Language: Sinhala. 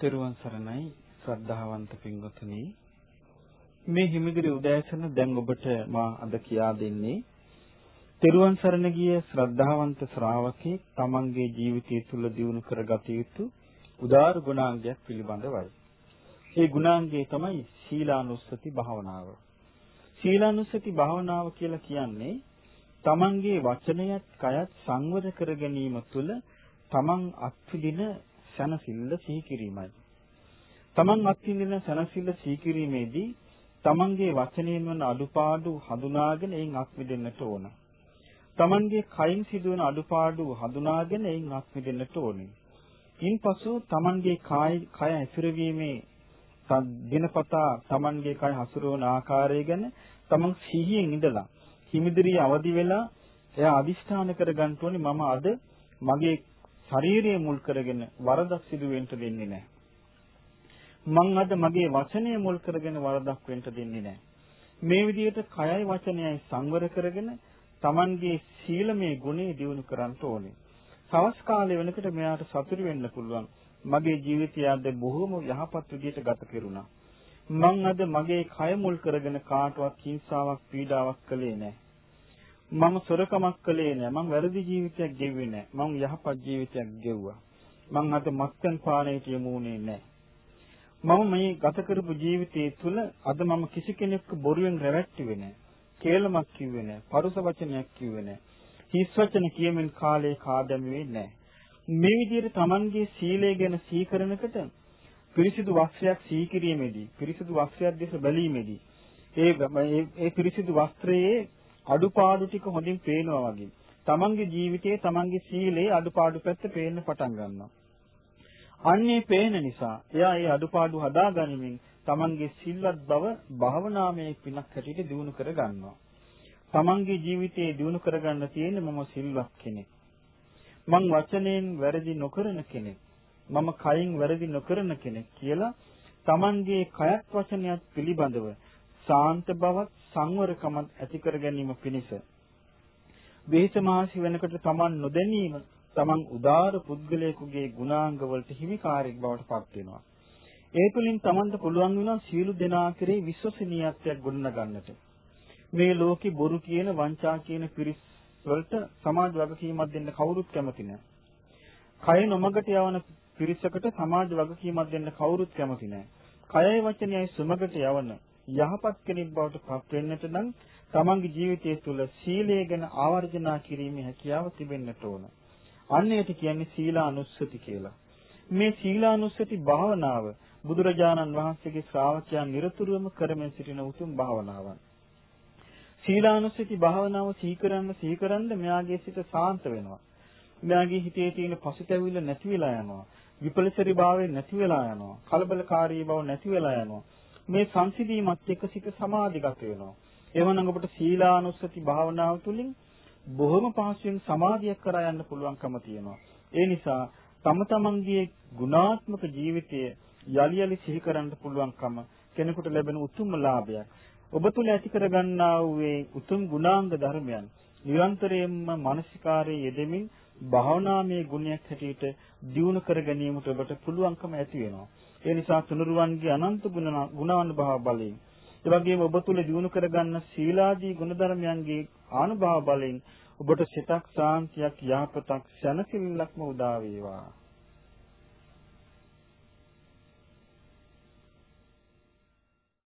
තෙරුවන් සරණයි ශ්‍රද්ධාවන්ත පින්වතුනි මේ හිමිගිරි උදෑසන දැන් ඔබට මා අද කියා දෙන්නේ තෙරුවන් සරණ ගිය ශ්‍රද්ධාවන්ත ශ්‍රාවකෙක් තමන්ගේ ජීවිතය තුළ දියුණු කරගත යුතු උදාර ගුණාංගයක් පිළිබඳවයි. ඒ ගුණාංගය තමයි සීලානුස්සති භාවනාව. සීලානුස්සති භාවනාව කියලා කියන්නේ තමන්ගේ වචනයත් කයත් සංවර කර ගැනීම තුළ තමන් අත්විඳින සැනසෙල්ල සිහි කිරීමයි. තමන් අත්විඳින සැනසෙල්ල සිහි කිරීමේදී තමන්ගේ වචනයෙන් වන අඩුපාඩු හඳුනාගෙන එයින් අත්විඳෙන්නට ඕන. තමන්ගේ කයින් සිදුවන අඩුපාඩු හඳුනාගෙන එයින් අත්විඳෙන්නට ඕනේ. ඉන්පසු තමන්ගේ කාය කය ඇසුරවීමේ දිනපතා තමන්ගේ කය හසුරවන ආකාරය ගැන තමන් සිහියෙන් ඉඳලා හිමිදිරිය අවදි වෙලා එයා අදිෂ්ඨාන කරගන්න ඕනේ මම අද මගේ ශරීරය මුල් කරගෙන වරදක් සිදු වෙන්න දෙන්නේ නැහැ. මං අද මගේ වචනය මුල් කරගෙන වරදක් වෙන්න දෙන්නේ නැහැ. මේ විදිහට කයයි වචනයයි සංවර කරගෙන Tamanගේ සීලමය ගුණය දියුණු කරන්න ඕනේ. සවස් කාලය වෙනකොට මෙයාට සතුටු වෙන්න පුළුවන්. මගේ ජීවිතය අද බොහොම යහපත් විදිහට ගත කෙරුණා. මං අද මගේ කය මුල් කරගෙන කාටවත් හිංසාවක් පීඩාවක් කළේ නැහැ. මම සොරකමක් කළේ නෑ. මම වැරදි ජීවිතයක් ගෙව්වේ නෑ. මම යහපත් ජීවිතයක් ගෙව්වා. මම අද මත්පැන් පානයට යමු උනේ නෑ. මම මේ ගත කරපු ජීවිතයේ තුල අද මම කිසි කෙනෙක්ව බොරුවෙන් රැවට්ටුවේ නෑ. කේලමක් කිව්වේ නෑ. පරුස වචනයක් කිව්වේ නෑ. හිස් වචන කියමින් කාලේ කාදැමුවේ නෑ. මේ විදිහට Tamanගේ සීලය ගැන සීකරනකට පිරිසිදු වස්ත්‍රයක් සීකිරීමේදී පිරිසිදු වස්ත්‍රයක් දෙස බැලීමේදී ඒ ඒ පිරිසිදු වස්ත්‍රයේ අඩුපාඩු ටික හොඳින් පේනවා වගේ. තමන්ගේ ජීවිතයේ තමන්ගේ සීලේ අඩුපාඩු පැත්ත පේන්න පටන් ගන්නවා. අන්නේ පේන නිසා එයා ඒ අඩුපාඩු හදාගනිමින් තමන්ගේ සිල්වත් බව භාවනාමය පිනක් හැටියට දිනු කර ගන්නවා. තමන්ගේ ජීවිතයේ දිනු කරගන්න තියෙන්නේ මම සිල්වත් කෙනෙක්. මං වචනයෙන් වැරදි නොකරන කෙනෙක්. මම කයින් වැරදි නොකරන කෙනෙක් කියලා තමන්ගේ කයත් වචනයත් පිළිබඳව සාන්ත බවත් සංවරකමත් ඇති කර ගැනීම පිණිස වේසමාසි වෙනකොට Taman නොදැනීම Taman උදාර පුද්ගලයෙකුගේ ගුණාංග වලට හිමිකාරයෙක් බවට පත් වෙනවා. ඒ තුළින් Tamanට පුළුවන් වෙනවා සියලු දෙනා කෙරේ විශ්වසනීයත්වයක් ගොඩනගන්නට. මේ ලෝකේ බොරු කියන වංචා කියන පිරිස් වලට සමාජ වගකීමක් දෙන්න කවුරුත් කැමති නැහැ. කය නොමගට යවන පිරිසකට සමාජ වගකීමක් දෙන්න කවුරුත් කැමති නැහැ. කයයි වචනයයි සුමගට යවන යහපත් කෙනෙක් බවට පත් වෙන්නට නම් තමන්ගේ ජීවිතය තුළ සීලය ගැන ආවර්ජනා කිරීමේ හැකියාව තිබෙන්නට ඕන. අන්න ඒට කියන්නේ සීලානුස්සති කියලා. මේ සීලානුස්සති භාවනාව බුදුරජාණන් වහන්සේගේ ශ්‍රාවකයන් නිරතුරුවම කරමින් සිටින උතුම් භාවනාවක්. සීලානුස්සති භාවනාව සීකරන්න සීකරන්න මෙයාගේ සිත සාන්ත වෙනවා. මෙයාගේ හිතේ තියෙන පසුතැවිල්ල නැති වෙලා යනවා. විපලසරි භාවය නැති වෙලා යනවා. කලබලකාරී බව නැති වෙලා යනවා. මේ සංසිඳීමත් එක්ක සිත සමාධිගත වෙනවා. එවනම් ඔබට සීලානුස්සති භාවනාව තුළින් බොහොම පහසුවෙන් සමාධියක් කරා යන්න පුළුවන්කම තියෙනවා. ඒ නිසා තම තමන්ගේ ගුණාත්මක ජීවිතය යලි යලි සිහි කරන්න පුළුවන්කම කෙනෙකුට ලැබෙන උතුම්ම ලාභයක්. ඔබ තුල ඇති කරගන්නා වූ උතුම් ගුණාංග ධර්මයන් නිරන්තරයෙන්ම මානසිකාරයේ යෙදෙමින් භාවනාමය ගුණයක් හැටියට දියුණු කර ගැනීමට ඔබට පුළුවන්කම ඇති වෙනවා. ඒ නිසා තුනුරුවන්ගේ අනන්ත ගුණානුභව බලයෙන් ඒ වගේම ඔබ තුල දිනු කරගන්න සීලාදී ගුණධර්මයන්ගේ ආනුභව බලයෙන් ඔබට සිතක් සාන්තියක් යහපතක් සැනසෙල්ලක්ම උදා වේවා